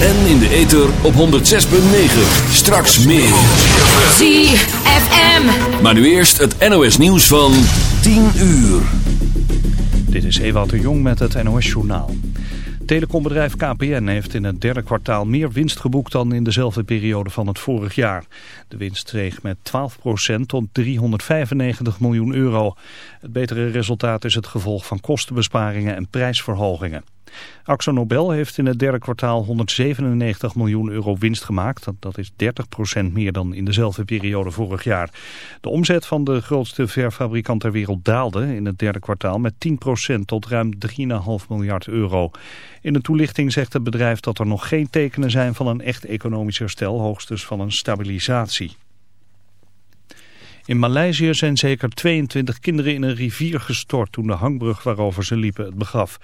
En in de ether op 106.9. Straks meer. ZFM. Maar nu eerst het NOS nieuws van 10 uur. Dit is Ewout de Jong met het NOS journaal. Telecombedrijf KPN heeft in het derde kwartaal meer winst geboekt dan in dezelfde periode van het vorig jaar. De winst steeg met 12% tot 395 miljoen euro. Het betere resultaat is het gevolg van kostenbesparingen en prijsverhogingen. Axo Nobel heeft in het derde kwartaal 197 miljoen euro winst gemaakt. Dat is 30% meer dan in dezelfde periode vorig jaar. De omzet van de grootste verfabrikant ter wereld daalde in het derde kwartaal met 10% tot ruim 3,5 miljard euro. In de toelichting zegt het bedrijf dat er nog geen tekenen zijn van een echt economisch herstel, hoogstens van een stabilisatie. In Maleisië zijn zeker 22 kinderen in een rivier gestort toen de hangbrug waarover ze liepen het begaf.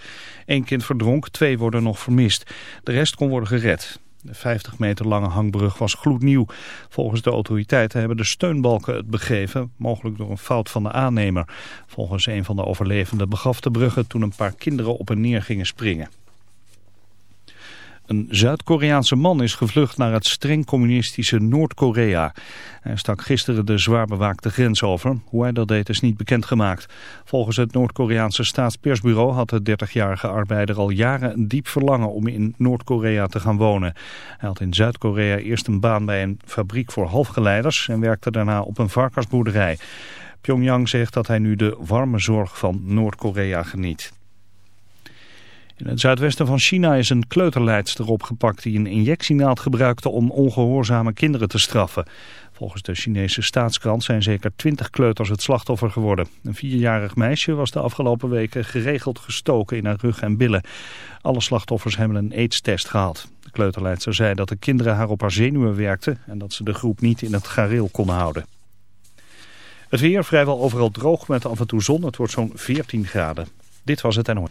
Eén kind verdronk, twee worden nog vermist. De rest kon worden gered. De 50 meter lange hangbrug was gloednieuw. Volgens de autoriteiten hebben de steunbalken het begeven, mogelijk door een fout van de aannemer. Volgens een van de overlevenden begaf de brug het toen een paar kinderen op en neer gingen springen. Een Zuid-Koreaanse man is gevlucht naar het streng communistische Noord-Korea. Hij stak gisteren de zwaar bewaakte grens over. Hoe hij dat deed is niet bekendgemaakt. Volgens het Noord-Koreaanse staatspersbureau had de 30-jarige arbeider al jaren een diep verlangen om in Noord-Korea te gaan wonen. Hij had in Zuid-Korea eerst een baan bij een fabriek voor halfgeleiders en werkte daarna op een varkensboerderij. Pyongyang zegt dat hij nu de warme zorg van Noord-Korea geniet. In het zuidwesten van China is een kleuterleidster opgepakt die een injectienaald gebruikte om ongehoorzame kinderen te straffen. Volgens de Chinese staatskrant zijn zeker twintig kleuters het slachtoffer geworden. Een vierjarig meisje was de afgelopen weken geregeld gestoken in haar rug en billen. Alle slachtoffers hebben een AIDS-test gehad. De kleuterleidster zei dat de kinderen haar op haar zenuwen werkten en dat ze de groep niet in het gareel konden houden. Het weer vrijwel overal droog met af en toe zon. Het wordt zo'n 14 graden. Dit was het NOS.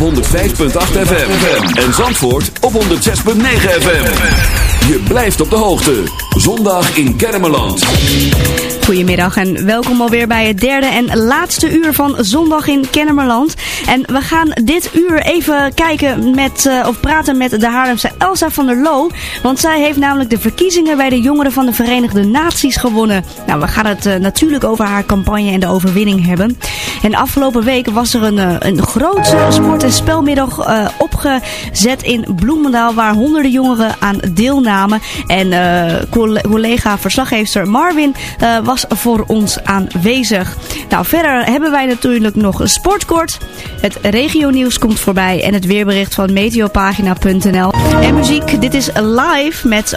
Op 105.8 FM. En Zandvoort op 106.9 FM. Je blijft op de hoogte. Zondag in Kermeland. Goedemiddag en welkom alweer bij het derde en laatste uur van Zondag in Kennemerland. En we gaan dit uur even kijken met, uh, of praten met de Haarlemse Elsa van der Loo. Want zij heeft namelijk de verkiezingen bij de jongeren van de Verenigde Naties gewonnen. Nou, we gaan het uh, natuurlijk over haar campagne en de overwinning hebben. En afgelopen week was er een, uh, een grote sport- en spelmiddag opgezet in Bloemendaal. Waar honderden jongeren aan deelnamen. En collega verslaggever Marvin was voor ons aanwezig. Nou, verder hebben wij natuurlijk nog een sportkort. Het regionieuws komt voorbij en het weerbericht van meteopagina.nl. En muziek, dit is live met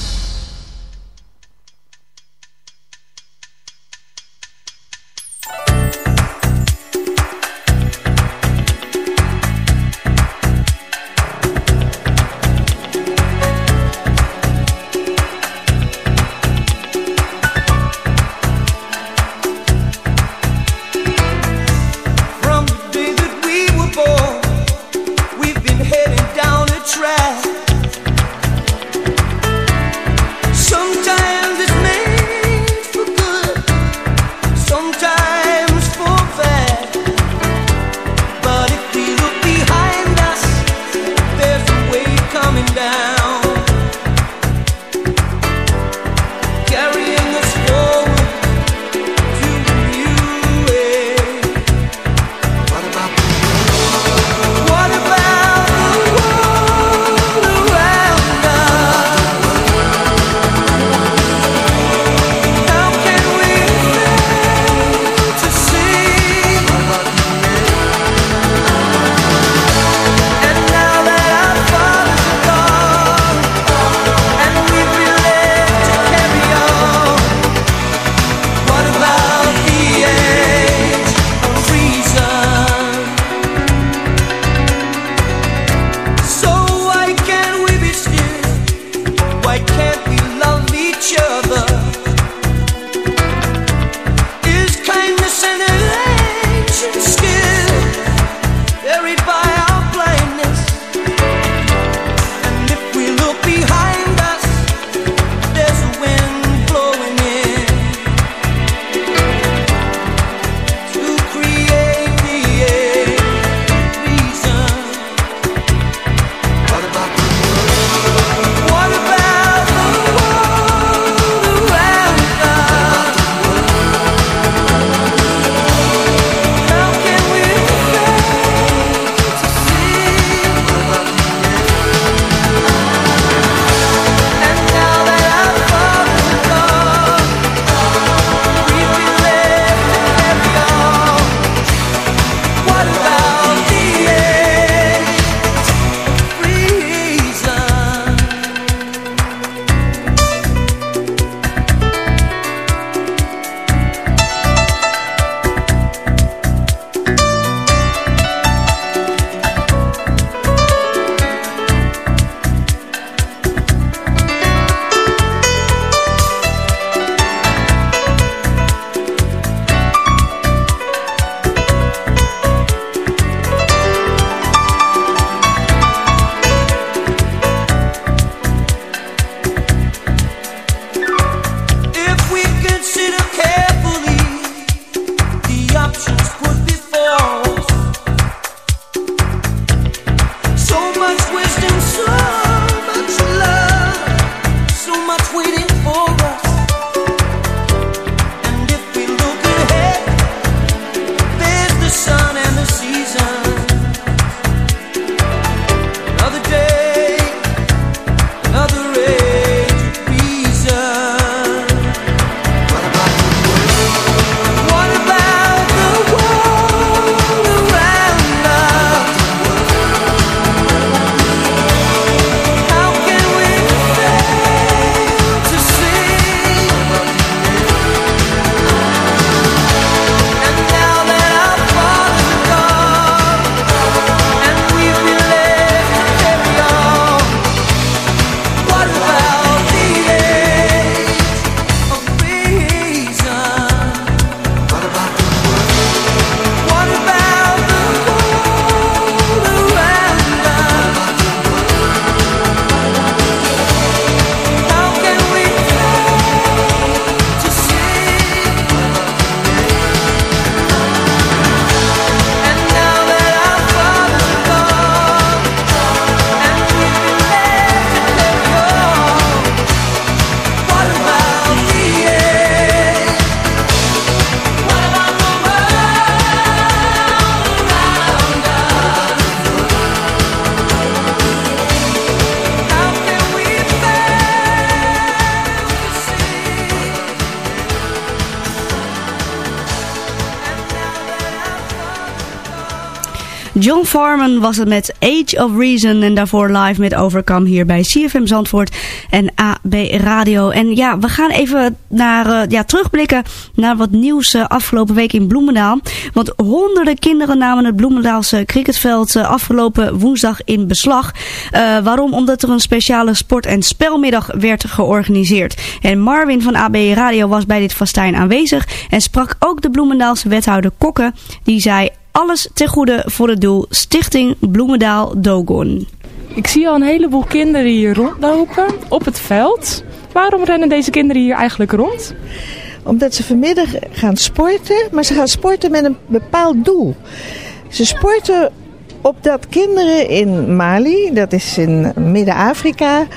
Farman was het met Age of Reason en daarvoor live met Overcome hier bij CFM Zandvoort en AB Radio. En ja, we gaan even naar, uh, ja, terugblikken naar wat nieuws uh, afgelopen week in Bloemendaal. Want honderden kinderen namen het Bloemendaalse cricketveld afgelopen woensdag in beslag. waarom? Omdat er een speciale sport- en spelmiddag werd georganiseerd. En Marvin van AB Radio was bij dit festijn aanwezig en sprak ook de Bloemendaalse wethouder Kokke. Die zei alles ten goede voor het doel Stichting Bloemendaal Dogon. Ik zie al een heleboel kinderen hier rondlopen op het veld. Waarom rennen deze kinderen hier eigenlijk rond? Omdat ze vanmiddag gaan sporten, maar ze gaan sporten met een bepaald doel. Ze sporten opdat kinderen in Mali, dat is in Midden-Afrika,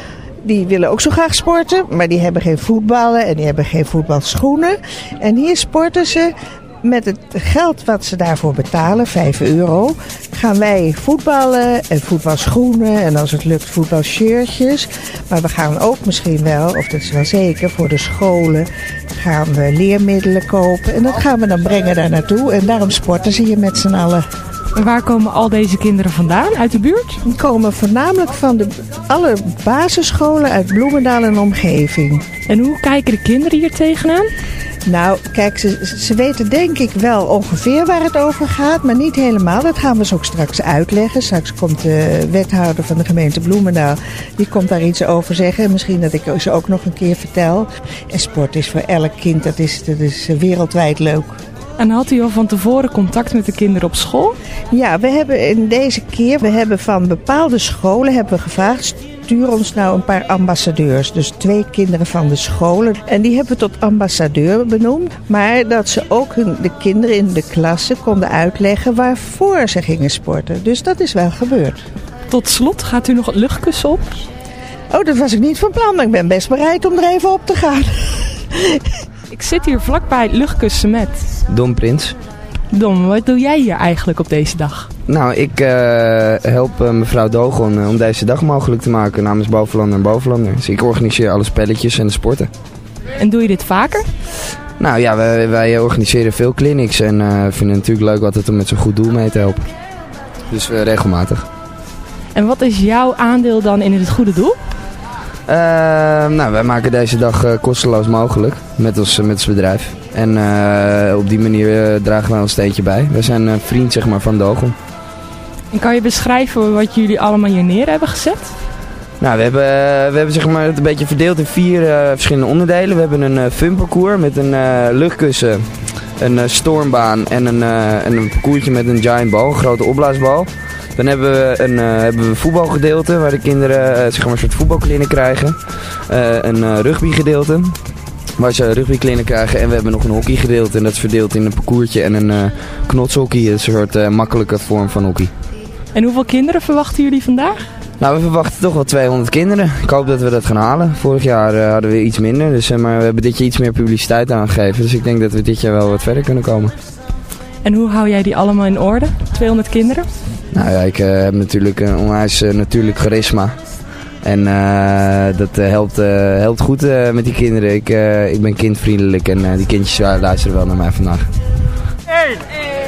die willen ook zo graag sporten, maar die hebben geen voetballen en die hebben geen voetbalschoenen. En hier sporten ze met het geld wat ze daarvoor betalen, 5 euro, gaan wij voetballen en voetbalschoenen en als het lukt voetbalshirtjes. Maar we gaan ook misschien wel, of dat is wel zeker, voor de scholen gaan we leermiddelen kopen. En dat gaan we dan brengen daar naartoe en daarom sporten ze hier met z'n allen. En waar komen al deze kinderen vandaan? Uit de buurt? Die komen voornamelijk van de, alle basisscholen uit Bloemendaal en omgeving. En hoe kijken de kinderen hier tegenaan? Nou, kijk, ze, ze weten denk ik wel ongeveer waar het over gaat, maar niet helemaal. Dat gaan we ze ook straks uitleggen. Straks komt de wethouder van de gemeente Bloemendaal, die komt daar iets over zeggen. Misschien dat ik ze ook nog een keer vertel. En sport is voor elk kind, dat is, dat is wereldwijd leuk. En had u al van tevoren contact met de kinderen op school? Ja, we hebben in deze keer, we hebben van bepaalde scholen hebben we gevraagd, stuur ons nou een paar ambassadeurs. Dus twee kinderen van de scholen. En die hebben we tot ambassadeur benoemd. Maar dat ze ook hun, de kinderen in de klasse konden uitleggen waarvoor ze gingen sporten. Dus dat is wel gebeurd. Tot slot, gaat u nog het luchtkussen op? Oh, dat was ik niet van plan. Maar ik ben best bereid om er even op te gaan. Ik zit hier vlakbij luchtkussen met... Dom Prins. Dom, wat doe jij hier eigenlijk op deze dag? Nou, ik uh, help uh, mevrouw Dogon uh, om deze dag mogelijk te maken namens Bovenlander en Bovenlander. Dus ik organiseer alle spelletjes en de sporten. En doe je dit vaker? Nou ja, wij, wij organiseren veel clinics en vinden het natuurlijk leuk altijd om met zo'n goed doel mee te helpen. Dus regelmatig. En wat is jouw aandeel dan in het goede doel? Nou, wij maken deze dag kosteloos mogelijk met ons, met ons bedrijf. En uh, op die manier dragen wij een steentje bij. We zijn een vriend zeg maar, van Dogon. En kan je beschrijven wat jullie allemaal hier neer hebben gezet? Nou, we hebben, we hebben zeg maar, het een beetje verdeeld in vier verschillende onderdelen. We hebben een funparcours met een luchtkussen, een stormbaan en een, en een parcoursje met een giant bal, een grote opblaasbal. Dan hebben we een uh, hebben we voetbalgedeelte waar de kinderen uh, zeg maar een soort voetbalkliniek krijgen. Uh, een rugbygedeelte waar ze rugbykliniek krijgen. En we hebben nog een hockeygedeelte en dat is verdeeld in een parcoursje en een knotshockey. Dat is een soort makkelijke vorm van hockey. En hoeveel kinderen verwachten jullie vandaag? Nou, we verwachten toch wel 200 kinderen. Ik hoop dat we dat gaan halen. Vorig jaar uh, hadden we iets minder, dus, uh, maar we hebben dit jaar iets meer publiciteit aangegeven. Dus ik denk dat we dit jaar wel wat verder kunnen komen. En hoe hou jij die allemaal in orde? 200 kinderen? Nou ja, ik uh, heb natuurlijk een onwijs natuurlijk charisma. En dat helpt, helpt goed met die kinderen. Ik, ik ben kindvriendelijk en die kindjes luisteren wel naar mij vandaag. 1, 2,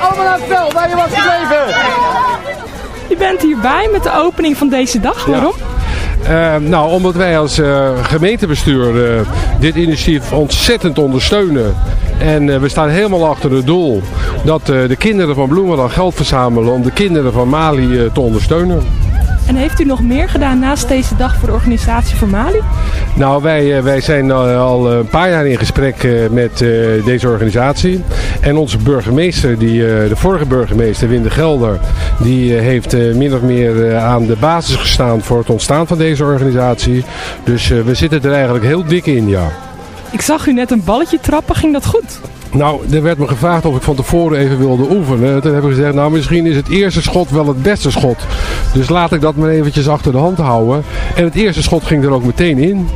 Allemaal naar het veld, waar je was gebleven. Je bent hierbij met de opening van deze dag. Waarom? Uh, nou, omdat wij als uh, gemeentebestuur uh, dit initiatief ontzettend ondersteunen. En we staan helemaal achter het doel dat de kinderen van Bloemendaal geld verzamelen om de kinderen van Mali te ondersteunen. En heeft u nog meer gedaan naast deze dag voor de organisatie voor Mali? Nou, wij, wij zijn al een paar jaar in gesprek met deze organisatie. En onze burgemeester, die, de vorige burgemeester, Winde Gelder, die heeft min of meer aan de basis gestaan voor het ontstaan van deze organisatie. Dus we zitten er eigenlijk heel dik in, ja. Ik zag u net een balletje trappen, ging dat goed? Nou, er werd me gevraagd of ik van tevoren even wilde oefenen. Toen heb ik gezegd, nou misschien is het eerste schot wel het beste schot. Dus laat ik dat maar eventjes achter de hand houden. En het eerste schot ging er ook meteen in.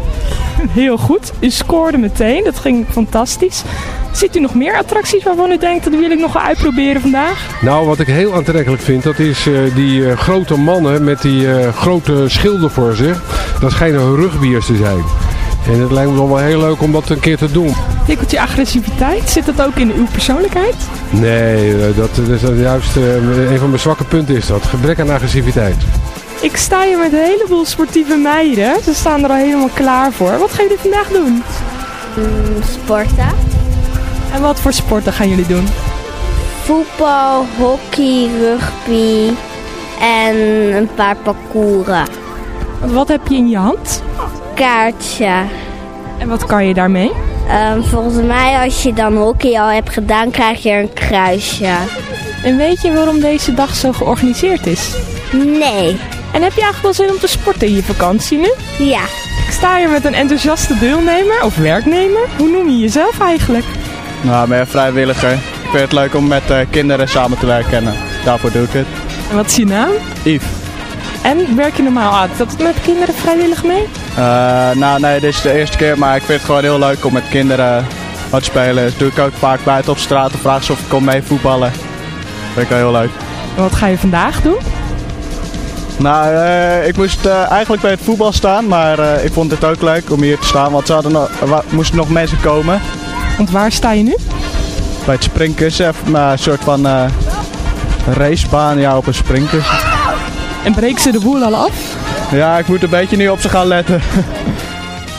Heel goed. U scoorde meteen. Dat ging fantastisch. Ziet u nog meer attracties waarvan u denkt dat wil ik nog uitproberen vandaag? Nou, wat ik heel aantrekkelijk vind, dat is uh, die uh, grote mannen met die uh, grote schilden voor zich. Dat schijnen rugbiers te zijn. En het lijkt me wel heel leuk om dat een keer te doen. Tikkeltje agressiviteit, zit dat ook in uw persoonlijkheid? Nee, eh, dat, dat is juist eh, een van mijn zwakke punten is dat. Gebrek aan agressiviteit. Ik sta hier met een heleboel sportieve meiden. Ze staan er al helemaal klaar voor. Wat gaan jullie vandaag doen? sporten. En wat voor sporten gaan jullie doen? Voetbal, hockey, rugby en een paar parcouren. Wat heb je in je hand? Kaartje. En wat kan je daarmee? Ehm, volgens mij als je dan hockey al hebt gedaan, krijg je een kruisje. En weet je waarom deze dag zo georganiseerd is? Nee. En heb je eigenlijk wel zin om te sporten in je vakantie nu? Ja. Ik sta hier met een enthousiaste deelnemer of werknemer. Hoe noem je jezelf eigenlijk? Nou, ik ben vrijwilliger. Ik vind het leuk om met eh, kinderen samen te werken en eh, daarvoor doe ik het. En wat is je naam? Yves. En werk je normaal altijd met kinderen vrijwillig mee? Eh, nou, nee, dit is de eerste keer, maar ik vind het gewoon heel leuk om met kinderen wat te spelen. Dat doe ik ook vaak buiten op straat. of vragen ze of ik kom mee voetballen. Dat vind ik wel heel leuk. En wat ga je vandaag doen? Nou, eh, ik moest eh, eigenlijk bij het voetbal staan, maar ik vond het ook leuk om hier te staan, want er moesten nog mensen komen. Want waar sta je nu? Bij het springkussen, een soort van racebaan ja, op een springkussen. En breek ze de boel al af? Ja, ik moet een beetje nu op ze gaan letten.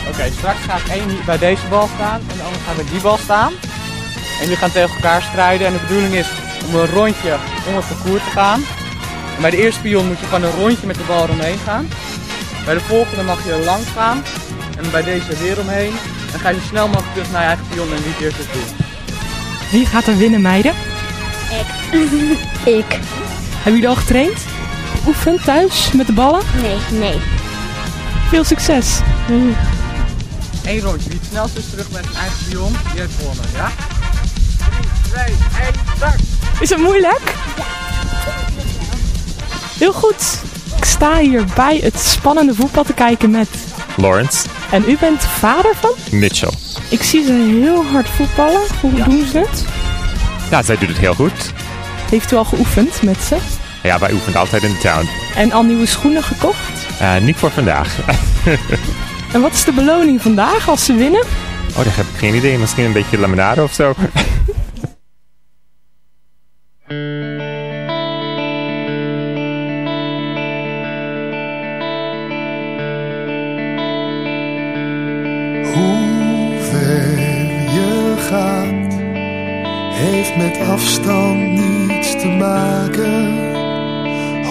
Oké, straks ga ik één bij deze bal staan en de andere gaat bij die bal staan. En jullie gaan tegen elkaar strijden en de bedoeling is om een rondje om het parcours te gaan. En bij de eerste pion moet je gewoon een rondje met de bal eromheen gaan. Bij de volgende mag je langs gaan. En bij deze weer omheen. Dan ga je zo snel mogelijk terug naar je eigen pion en wie het eerst is doen. Wie gaat er winnen, meiden? Ik. ik. Hebben jullie al getraind? Oefend thuis met de ballen? Nee, nee. Veel succes. Eén rondje. Wie het snelst is terug met zijn eigen pion, die heeft gewonnen, ja? 3, 2, 1, start! Is het moeilijk? Ja. Heel goed. Ik sta hier bij het spannende voetbal te kijken met... Lawrence. En u bent vader van? Mitchell. Ik zie ze heel hard voetballen. Hoe doen ze het? Ja, zij doet het heel goed. Heeft u al geoefend met ze? Ja, wij oefenen altijd in de town. En al nieuwe schoenen gekocht? Uh, niet voor vandaag. en wat is de beloning vandaag als ze winnen? Oh, daar heb ik geen idee. Misschien een beetje laminade of zo. heeft met afstand niets te maken,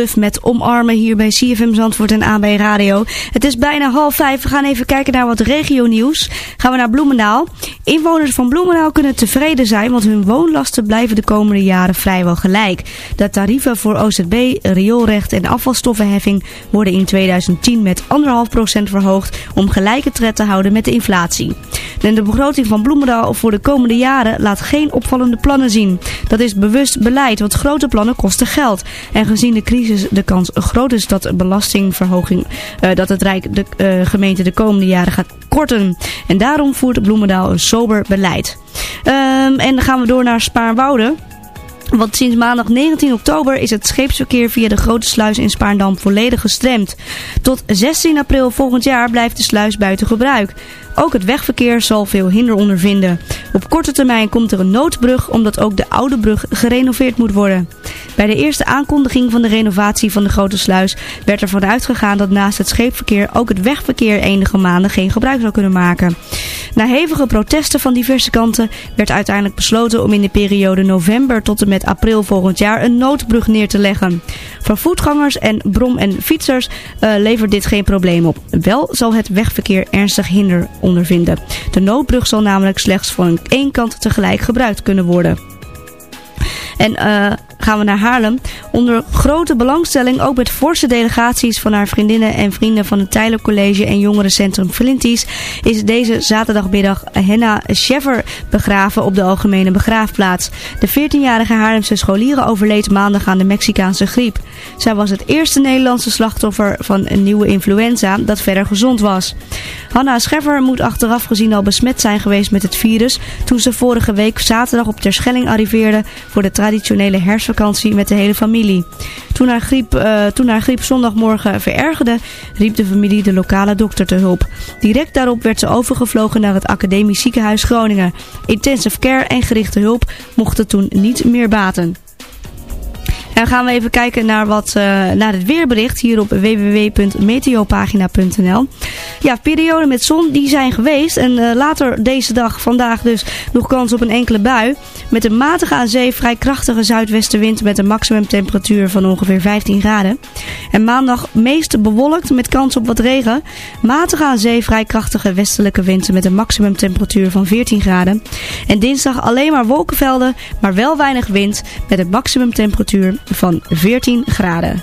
Met omarmen hier bij CFM Zandvoort en AB Radio. Het is bijna half vijf. We gaan even kijken naar wat regionieuws. Gaan we naar Bloemendaal. Inwoners van Bloemendaal kunnen tevreden zijn, want hun woonlasten blijven de komende jaren vrijwel gelijk. De tarieven voor OZB, rioolrecht en afvalstoffenheffing worden in 2010 met 1,5% verhoogd om gelijke tred te houden met de inflatie. De begroting van Bloemendaal voor de komende jaren laat geen opvallende plannen zien. Dat is bewust beleid, want grote plannen kosten geld. En gezien de crisis de kans groot is dat belastingverhoging, uh, dat het Rijk de uh, gemeente de komende jaren gaat korten. En daarom voert Bloemendaal een sober beleid. Um, en dan gaan we door naar Spaarnwoude. Want sinds maandag 19 oktober is het scheepsverkeer via de grote sluis in Spaarndam volledig gestremd. Tot 16 april volgend jaar blijft de sluis buiten gebruik. Ook het wegverkeer zal veel hinder ondervinden. Op korte termijn komt er een noodbrug omdat ook de oude brug gerenoveerd moet worden. Bij de eerste aankondiging van de renovatie van de grote sluis werd ervan uitgegaan dat naast het scheepverkeer ook het wegverkeer enige maanden geen gebruik zou kunnen maken. Na hevige protesten van diverse kanten werd uiteindelijk besloten om in de periode november tot en met april volgend jaar een noodbrug neer te leggen. Voor voetgangers en brom- en fietsers uh, levert dit geen probleem op. Wel zal het wegverkeer ernstig hinder ondervinden. De noodbrug zal namelijk slechts van één kant tegelijk gebruikt kunnen worden. En uh, gaan we naar Haarlem. Onder grote belangstelling, ook met forse delegaties van haar vriendinnen en vrienden van het Tyler College en Jongerencentrum Flinties, is deze zaterdagmiddag Henna Scheffer begraven op de Algemene Begraafplaats. De 14-jarige Haarlemse scholieren overleed maandag aan de Mexicaanse griep. Zij was het eerste Nederlandse slachtoffer van een nieuwe influenza dat verder gezond was. Hanna Scheffer moet achteraf gezien al besmet zijn geweest met het virus toen ze vorige week zaterdag op Terschelling arriveerde voor de traditionele herfstvakantie met de hele familie. Toen haar, griep, uh, toen haar griep zondagmorgen verergerde, riep de familie de lokale dokter te hulp. Direct daarop werd ze overgevlogen naar het Academisch Ziekenhuis Groningen. Intensive care en gerichte hulp mochten toen niet meer baten. En gaan we even kijken naar, wat, uh, naar het weerbericht hier op www.meteopagina.nl. Ja, perioden met zon die zijn geweest. En uh, later deze dag, vandaag dus, nog kans op een enkele bui. Met een matige aan zee vrij krachtige zuidwestenwind met een maximumtemperatuur van ongeveer 15 graden. En maandag meest bewolkt met kans op wat regen. Matige aan zee vrij krachtige westelijke wind met een maximumtemperatuur van 14 graden. En dinsdag alleen maar wolkenvelden, maar wel weinig wind met een maximumtemperatuur van 14 graden.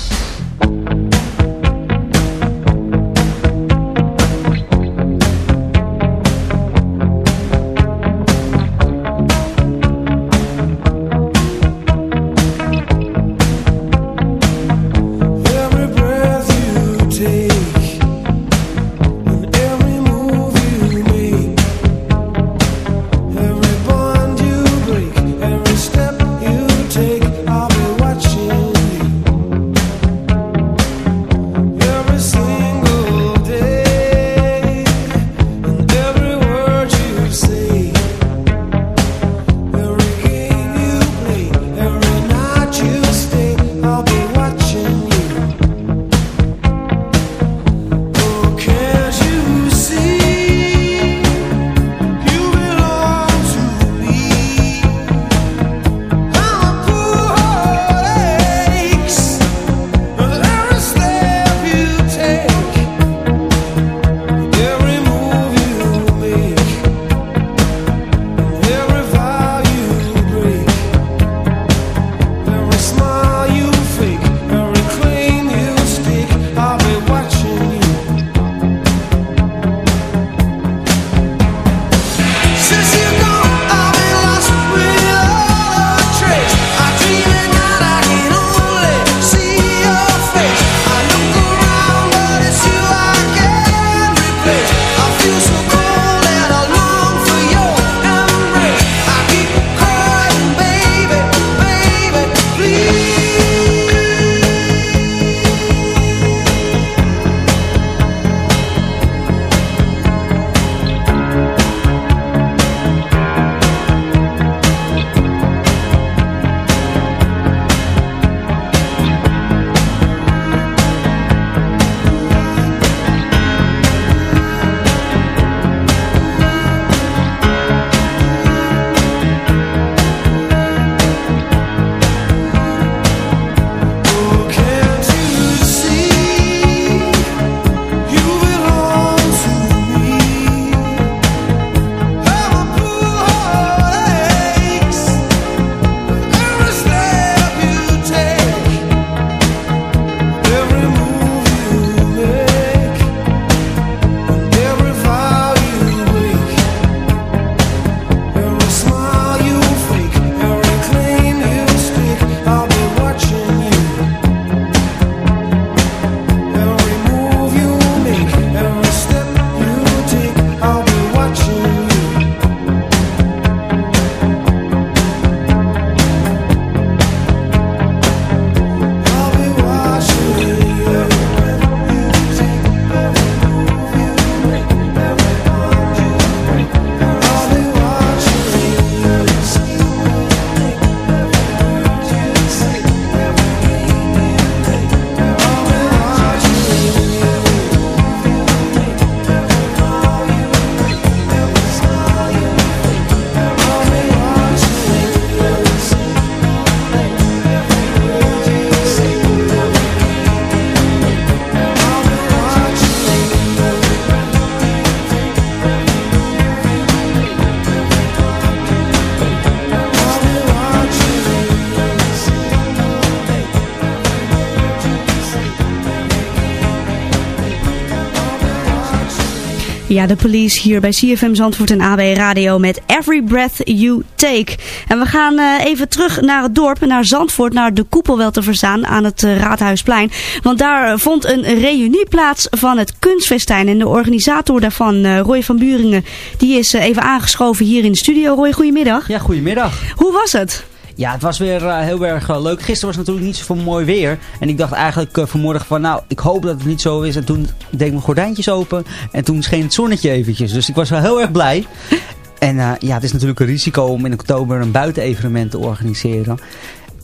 Ja, de police hier bij CFM Zandvoort en AB Radio met Every Breath You Take. En we gaan eh, even terug naar het dorp, naar Zandvoort, naar de koepel wel te verstaan aan het eh, Raadhuisplein. Want daar vond een reunie plaats van het kunstfestijn. En de organisator daarvan, eh, Roy van Buringen, die is eh, even aangeschoven hier in de studio. Roy, goedemiddag. Ja, goedemiddag. Hoe was het? Ja, het was weer eh, heel erg eh, leuk. Gisteren was natuurlijk niet zoveel mooi weer. En ik dacht eigenlijk eh, vanmorgen van, nou, ik hoop dat het niet zo is. En toen deed ik mijn gordijntjes open. En toen scheen het zonnetje eventjes. Dus ik was wel heel erg blij. En ja, het is natuurlijk een risico om in oktober een buitenevenement te organiseren.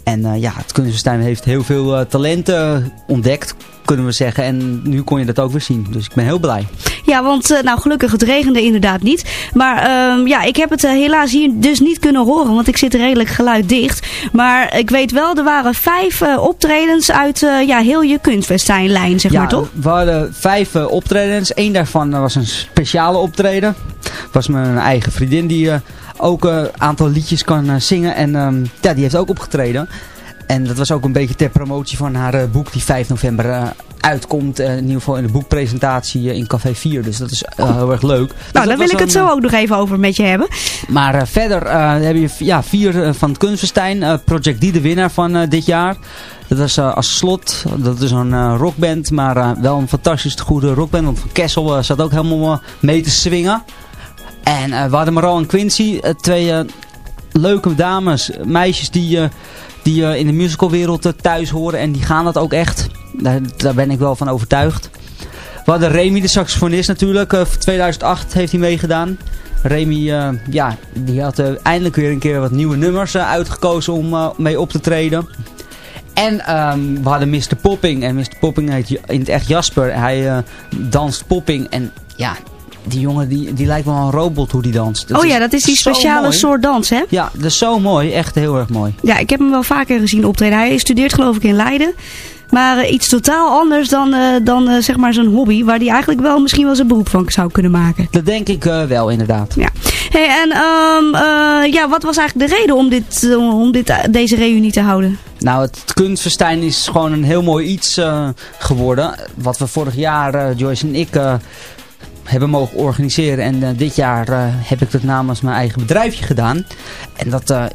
En eh, ja, het kunstenstein heeft heel veel eh, talenten ontdekt, kunnen we zeggen. En nu kon je dat ook weer zien. Dus ik ben heel blij. Ja, want uh, nou gelukkig het regende inderdaad niet. Maar uh, ja, ik heb het helaas hier dus niet kunnen horen, want ik zit redelijk geluiddicht. Maar ik weet wel, er waren vijf optredens uit ja, heel je kunstfestijnlijn, zeg ja, maar toch? we hadden vijf optredens. Eén daarvan was een speciale optreden. Was mijn eigen vriendin die eh, ook een aantal liedjes kan eh, zingen. En ehm, ja, die heeft ook opgetreden. En dat was ook een beetje ter promotie van haar eh, boek die 5 november eh, uitkomt. eh, in ieder geval in de boekpresentatie eh, in Café 4. Dus dat is eh, heel erg leuk. Dus Nou, daar wil ik het zo ook nog even over met je hebben. maar eh, verder eh, heb je ja, vier eh, van eh Project Die, de winnaar van eh, dit jaar. Dat was eh, als slot. Dat is een eh, rockband. Maar eh, wel een fantastisch goede rockband. Want Van Kessel eh, zat ook helemaal eh, mee te swingen. En eh, we hadden Maral en Quincy. eh, twee eh, leuke dames. Meisjes die, die in de musicalwereld thuis horen. En die gaan dat ook echt. Daar, daar ben ik wel van overtuigd. We hadden Remy, de saxofonist natuurlijk. eh, voor 2008 heeft hij meegedaan. Remy, ja, die had eindelijk weer een keer wat nieuwe nummers uitgekozen om mee op te treden. En ehm, we hadden Mr. Popping. En Mr. Popping heet in het echt Jasper. Hij danst popping. En ja, die jongen die, die lijkt wel een robot hoe die danst. oh ja, dat is die speciale soort dans, hè? Ja, dat is zo mooi. Echt heel erg mooi. Ja, ik heb hem wel vaker gezien optreden. Hij studeert geloof ik in Leiden. Maar eh, iets totaal anders dan, eh, dan eh, zeg maar zijn hobby. Waar hij eigenlijk wel misschien wel zijn beroep van zou kunnen maken. Dat denk ik wel inderdaad. Ja. Hey, en ehm, eh, ja, wat was eigenlijk de reden om, dit, om dit, deze reunie te houden? Nou, het kunstfestijn is gewoon een heel mooi iets geworden. Wat we vorig jaar, Joyce en ik, hebben mogen organiseren. En eh, dit jaar eh, heb ik dat namens mijn eigen bedrijfje gedaan. En dat, eh,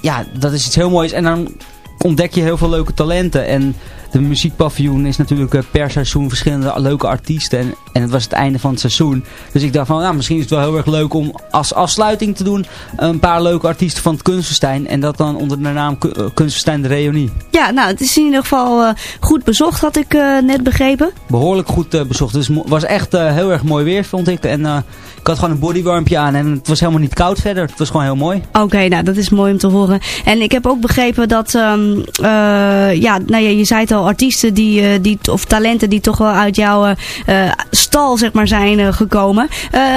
ja, dat is iets heel moois. En dan ontdek je heel veel leuke talenten. En de muziekpaviljoen is natuurlijk eh, per seizoen verschillende leuke artiesten. En, en het was het einde van het seizoen. Dus ik dacht van, nou, misschien is het wel heel erg leuk om als afsluiting te doen... een paar leuke artiesten van het Kunstfestijn. En dat dan onder de naam eh, Kunstfestijn de Reunie. Ja, nou, het is in ieder geval eh, goed bezocht, had ik net begrepen. behoorlijk goed bezocht. Dus het was echt heel erg mooi weer, vond ik. En ik had gewoon een bodywarmpje aan en het was helemaal niet koud verder. Het was gewoon heel mooi. Oké, nou dat is mooi om te horen. En ik heb ook begrepen dat, ehm, eh, ja, nou ja, je zei het al, artiesten die, eh, die, of talenten die toch wel uit jouw eh, eh, stal, zeg maar, zijn gekomen.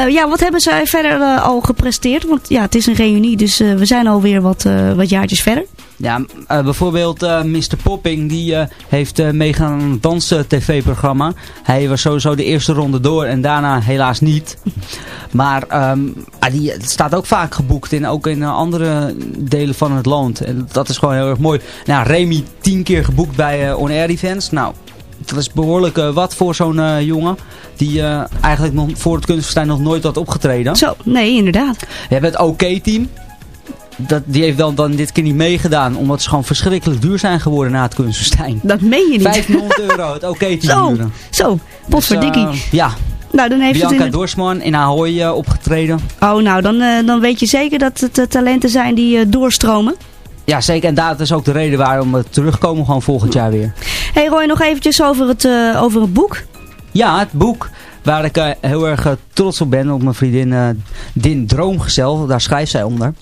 Ja, wat hebben zij verder al gepresteerd? Want ja, het is een reunie, dus we zijn alweer wat, wat jaartjes verder. Ja, eh, bijvoorbeeld eh, Mr. Popping, die eh, heeft meegedaan aan een dans-tv-programma. Hij was sowieso de eerste ronde door en daarna helaas niet. Maar ehm, ah, die staat ook vaak geboekt in, ook in andere delen van het land. En dat is gewoon heel erg mooi. Nou, Remy tien keer geboekt bij On Air Events. Nou, dat is behoorlijk eh, wat voor zo'n jongen. Die eigenlijk nog voor het kunstfestijn nog nooit had opgetreden. Zo, nee, inderdaad. We hebben het OK-team. Dat, die heeft dan, dan dit keer niet meegedaan. Omdat ze gewoon verschrikkelijk duur zijn geworden na het kunstfestijn. Dat meen je niet. 500 euro het OK-team Zo, duren. zo, potverdikkie. Dus, eh, ja. nou, dan heeft Bianca het Dorsman in Ahoy eh, opgetreden. Oh, nou, dan, eh, dan weet je zeker dat het talenten zijn die doorstromen. Ja, zeker. En dat is ook de reden waarom we terugkomen gewoon volgend jaar weer. Hey Roy, nog eventjes over het, over het boek. Ja, het boek waar ik eh, heel erg eh, trots op ben. Op mijn vriendin eh, Din Droomgezel. Daar schrijft zij onder.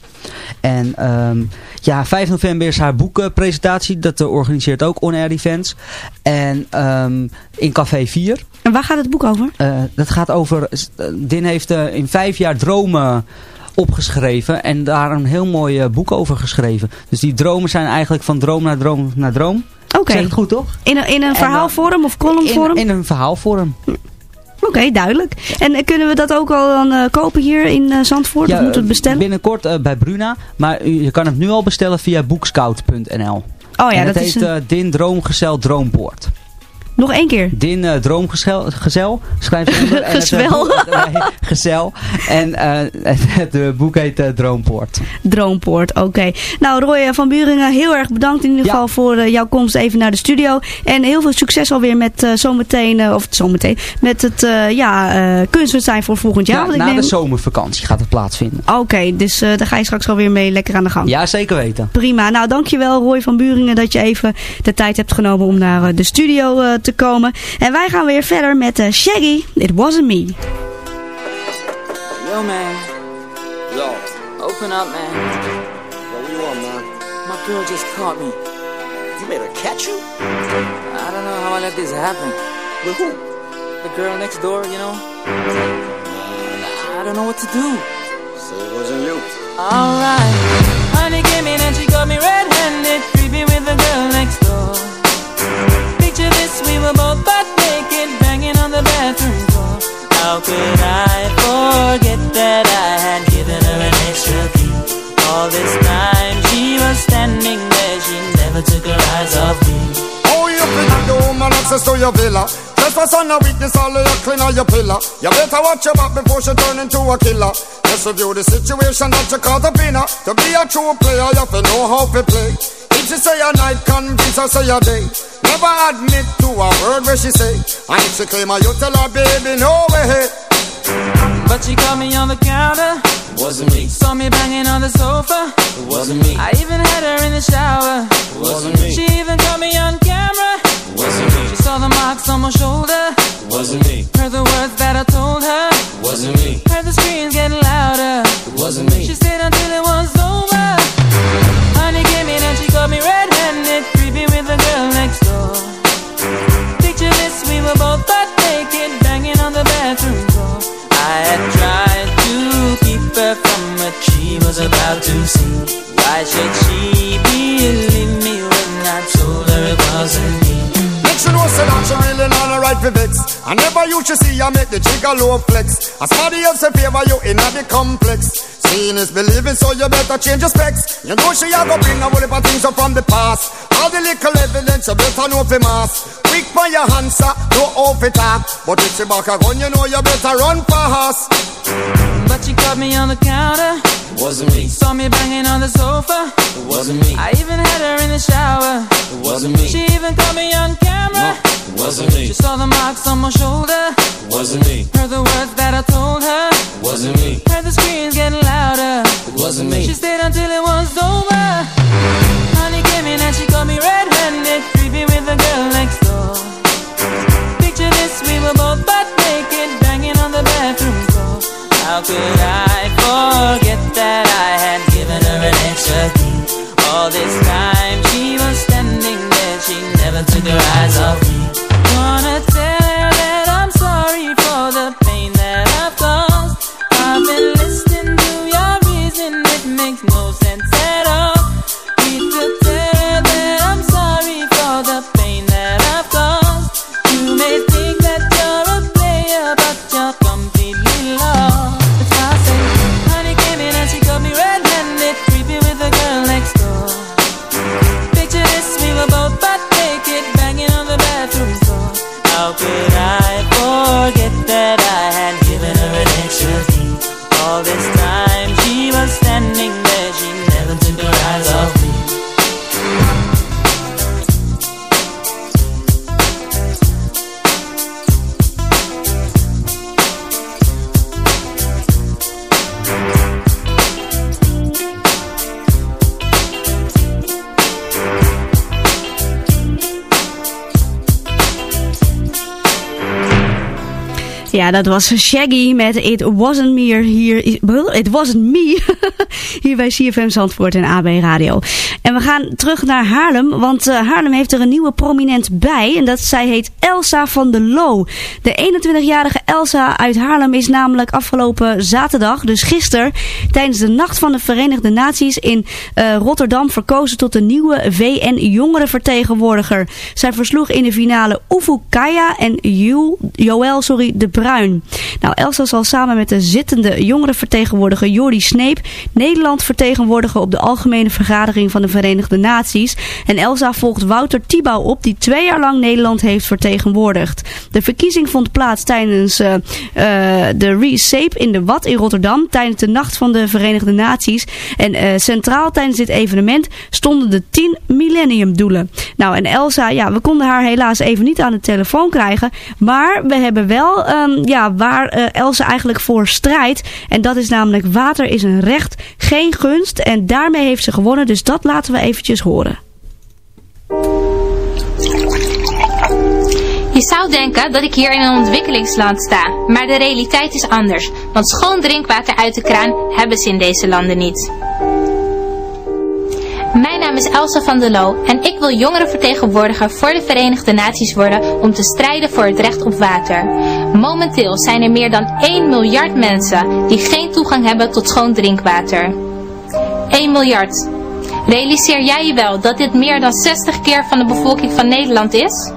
En ehm, ja, 5 november is haar boekpresentatie. Dat organiseert ook On Air Events. En ehm, in Café 4. En waar gaat het boek over? Eh, dat gaat over... Din heeft in vijf jaar dromen opgeschreven. En daar een heel mooi boek over geschreven. Dus die dromen zijn eigenlijk van droom naar droom naar droom. Oké. Zeg het goed, toch? In een, in een verhaalvorm of columnvorm? In, in een verhaalvorm. Oké, duidelijk. En eh, kunnen we dat ook al dan eh, kopen hier in eh, Zandvoort? of moeten we het bestellen? Binnenkort bij Bruna. Maar je kan het nu al bestellen via boekscout.nl. Oh ja, en dat het is heet een- Din Droomgezel Droompoort. Nog één keer. Din Droomgezel, gezel, het, eh, Gezwel. boek- nee, gezel. En eh, het, eh, boek heet Droompoort. Droompoort, oké. Nou Roy van Buringen, heel erg bedankt in ieder geval voor jouw komst even naar de studio. En heel veel succes alweer met zometeen, of zometeen, met het ja, kunstfestijn voor volgend jaar. Ja, want ik na neem- de zomervakantie gaat het plaatsvinden. Oké, dus daar ga je straks alweer mee lekker aan de gang. Ja, zeker weten. Prima. Nou, dankjewel Roy van Buringen dat je even de tijd hebt genomen om naar de studio eh, te komen. En wij gaan weer verder met eh, Shaggy, It Wasn't Me. Yo, man. Yo. Open up, man. Yo, what you want, man? My girl just caught me. You made her catch you? I don't know how I let this happen. With who? The girl next door, you know? I don't know what to do. So it wasn't you. Alright. Honey came in and she got me red-handed, creepy with the girl next door this, we were both butt naked, banging on the bathroom door. How could I forget that I had given her an extra key? All this time she was standing there, she never took her eyes off me. Oh, you think you woman access to your villa? Trespass on a weakness, all of your clean your pillar. You better watch your back before she turn into a killer. Just review the situation that you call the winner. To be a true player, you have to know how to play. If you say a night, convince her say a day. Never admit to a word where she say. And if she claim her, you tell her, baby, no way. But she caught me on the counter. Wasn't me, Saw me banging on the sofa. wasn't me, I even had her in the shower. wasn't me, She even caught me on camera. wasn't me, She saw the marks on my shoulder. Her make the jigger low flex. As somebody else in favor you in the complex. Seeing is believing, so you better change your specs. You know she a go bring a whole heap of things up from the past. All the little evidence you better know for mass. Quick for your answer, no off it talk. But if she back a gun, you know you better run fast. But she caught me on the counter. It Wasn't me, Saw me banging on the sofa. It wasn't me, I even had her in the shower. It wasn't me, She even caught me on camera. It wasn't me, She saw the marks on my shoulder. It wasn't me, Heard the words that I told her. It wasn't me, Heard the screams getting louder. It wasn't me. She stayed until it was over. Dat was Shaggy met It Wasn't Me hier. It Wasn't Me. hier bij CFM Zandvoort en AB Radio. En we gaan terug naar Haarlem, want eh, Haarlem heeft er een nieuwe prominent bij. En dat zij heet Elsa van der Loo. De 21-jarige Elsa uit Haarlem is namelijk afgelopen zaterdag, dus gisteren, tijdens de Nacht van de Verenigde Naties in eh, Rotterdam verkozen tot de nieuwe VN-jongerenvertegenwoordiger. Zij versloeg in de finale Ufu Kaya en Jo- Joël sorry, de Bruin. Nou, Elsa zal samen met de zittende jongerenvertegenwoordiger Jordi Sneep Nederland vertegenwoordigen op de Algemene Vergadering van de Verenigde Naties. En Elsa volgt Wouter Thiebouw op, die twee jaar lang Nederland heeft vertegenwoordigd. De verkiezing vond plaats tijdens eh, eh, de Reshape in de Wat in Rotterdam, tijdens de Nacht van de Verenigde Naties. En eh, centraal tijdens dit evenement stonden de 10 millenniumdoelen. Nou, en Elsa, ja, we konden haar helaas even niet aan de telefoon krijgen. Maar we hebben wel ehm, ja, waar eh, Elsa eigenlijk voor strijdt. En dat is namelijk water is een recht, geen gunst. En daarmee heeft ze gewonnen, dus dat laten we eventjes horen. Je zou denken dat ik hier in een ontwikkelingsland sta, maar de realiteit is anders, want schoon drinkwater uit de kraan hebben ze in deze landen niet. Is Elsa van der Loo en ik wil jongerenvertegenwoordiger voor de Verenigde Naties worden om te strijden voor het recht op water. Momenteel zijn er meer dan 1 miljard mensen die geen toegang hebben tot schoon drinkwater. 1 miljard. Realiseer jij je wel dat dit meer dan 60 keer van de bevolking van Nederland is?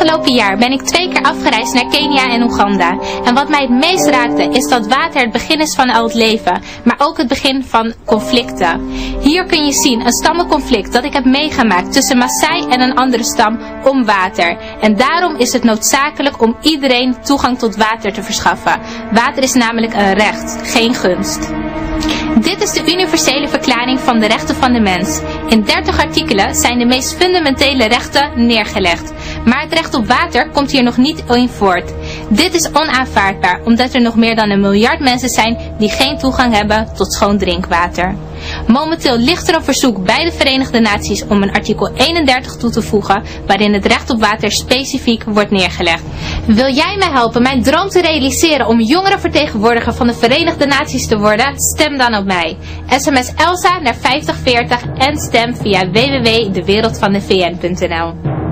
afgelopen jaar ben ik twee keer afgereisd naar Kenia en Oeganda. En wat mij het meest raakte is dat water het begin is van al het leven, maar ook het begin van conflicten. Hier kun je zien een stammenconflict dat ik heb meegemaakt tussen Maasai en een andere stam om water. En daarom is het noodzakelijk om iedereen toegang tot water te verschaffen. Water is namelijk een recht, geen gunst. Dit is de universele verklaring van de rechten van de mens. In 30 artikelen zijn de meest fundamentele rechten neergelegd. Maar het recht recht op water komt hier nog niet in voort. Dit is onaanvaardbaar omdat er nog meer dan een miljard mensen zijn die geen toegang hebben tot schoon drinkwater. Momenteel ligt er een verzoek bij de Verenigde Naties om een artikel 31 toe te voegen waarin het recht op water specifiek wordt neergelegd. Wil jij mij helpen mijn droom te realiseren om jongerenvertegenwoordiger van de Verenigde Naties te worden? Stem dan op mij. SMS ELSA naar 5040 en stem via www.dewereldvandevn.nl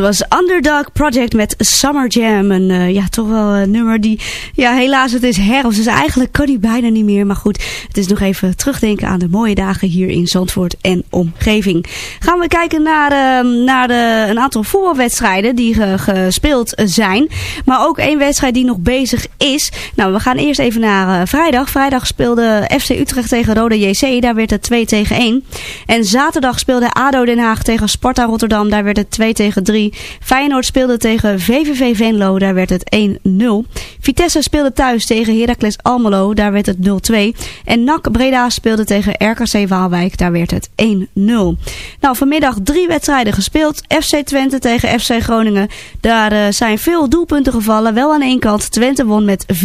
was Underdog Project met Summer Jam. Een eh, ja, toch wel een nummer die, ja, helaas, het is herfst. Dus eigenlijk kan hij bijna niet meer. Maar goed, het is nog even terugdenken aan de mooie dagen hier in Zandvoort en omgeving. Gaan we kijken naar, ehm, naar de, een aantal voetbalwedstrijden die ge- gespeeld zijn. Maar ook één wedstrijd die nog bezig is. Nou, we gaan eerst even naar eh, vrijdag. Vrijdag speelde FC Utrecht tegen Roda JC. Daar werd het 2 tegen 1. En zaterdag speelde ADO Den Haag tegen Sparta Rotterdam. Daar werd het 2 tegen 3. Feyenoord speelde tegen VVV Venlo. Daar werd het 1-0. Vitesse speelde thuis tegen Heracles Almelo. Daar werd het 0-2. En NAC Breda speelde tegen RKC Waalwijk. Daar werd het 1-0. Nou, vanmiddag drie wedstrijden gespeeld. FC Twente tegen FC Groningen. Daar eh, zijn veel doelpunten gevallen. Wel aan één kant. Twente won met 4-0.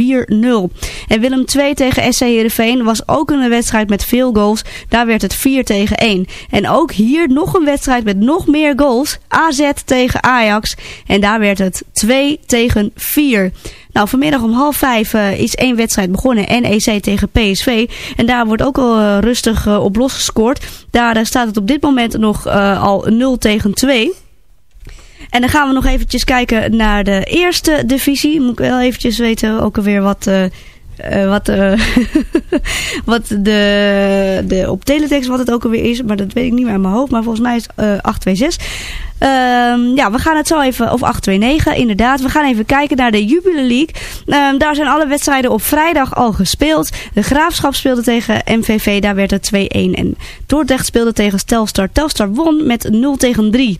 En Willem 2 tegen SC Heerenveen was ook een wedstrijd met veel goals. Daar werd het 4 tegen 1. En ook hier nog een wedstrijd met nog meer goals. AZ tegen Ajax. En daar werd het 2 tegen 4. Nou, vanmiddag om half vijf eh, is één wedstrijd begonnen. NEC tegen PSV. En daar wordt ook al eh, rustig eh, op losgescoord. Daar staat het op dit moment nog al 0 tegen 2. En dan gaan we nog eventjes kijken naar de eerste divisie. Moet ik wel eventjes weten ook alweer wat... eh, wat, eh, wat de, de op teletext wat het ook alweer is, maar dat weet ik niet meer uit mijn hoofd. Maar volgens mij is het eh 826. Ehm, ja, we gaan het zo even, of 829 inderdaad. We gaan even kijken naar de Jubilee League. Ehm, daar zijn alle wedstrijden op vrijdag al gespeeld. De Graafschap speelde tegen MVV, daar werd het 2-1. En Dordrecht speelde tegen Telstar. Telstar won met 0 tegen 3.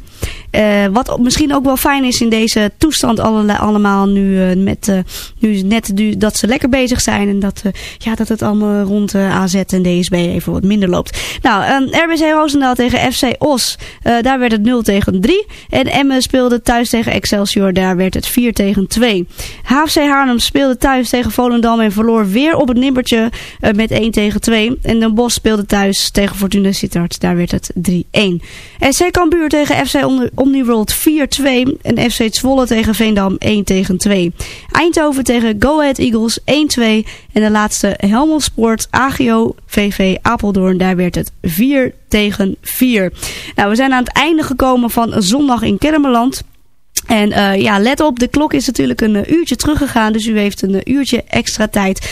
Eh, wat misschien ook wel fijn is in deze toestand alle, allemaal nu, met, nu net dat ze lekker bezig zijn. En dat, eh, ja, dat het allemaal rond eh, AZ en DSB even wat minder loopt. Nou, ehm, RBC Roosendaal tegen FC Os. Eh, daar werd het 0 tegen 3. En Emmen speelde thuis tegen Excelsior. Daar werd het 4 tegen 2. HFC Haarlem speelde thuis tegen Volendam en verloor weer op het nippertje met 1 tegen 2. En Den Bosch speelde thuis tegen Fortuna Sittard. Daar werd het 3-1. SC Cambuur tegen FC Omni- Omniworld 4-2. En FC Zwolle tegen Veendam 1 tegen 2. Eindhoven tegen Go Ahead Eagles 1-2. En de laatste Helmond AGO VV Apeldoorn. Daar werd het 4 tegen 4. Nou, we zijn aan het einde gekomen van zondag in Kermeland. En eh, ja, let op, de klok is natuurlijk een eh, uurtje teruggegaan, dus u heeft een eh, uurtje extra tijd.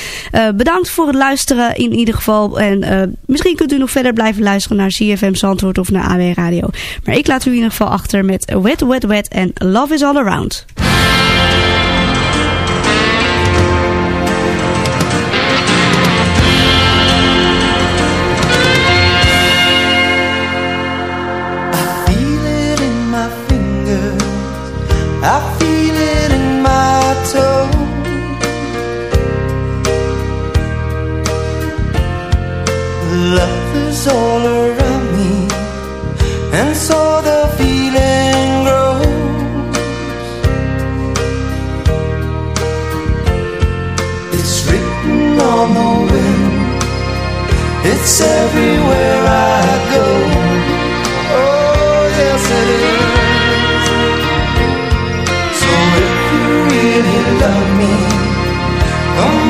Bedankt voor het luisteren in ieder geval. En misschien kunt u nog verder blijven luisteren naar CFM Zandvoort of naar AW Radio. Maar ik laat u in ieder geval achter met Wet, Wet, Wet en Love is All Around. I feel it in my toes. Love is all around me, and so the feeling grows. It's written on the wind. It's everywhere I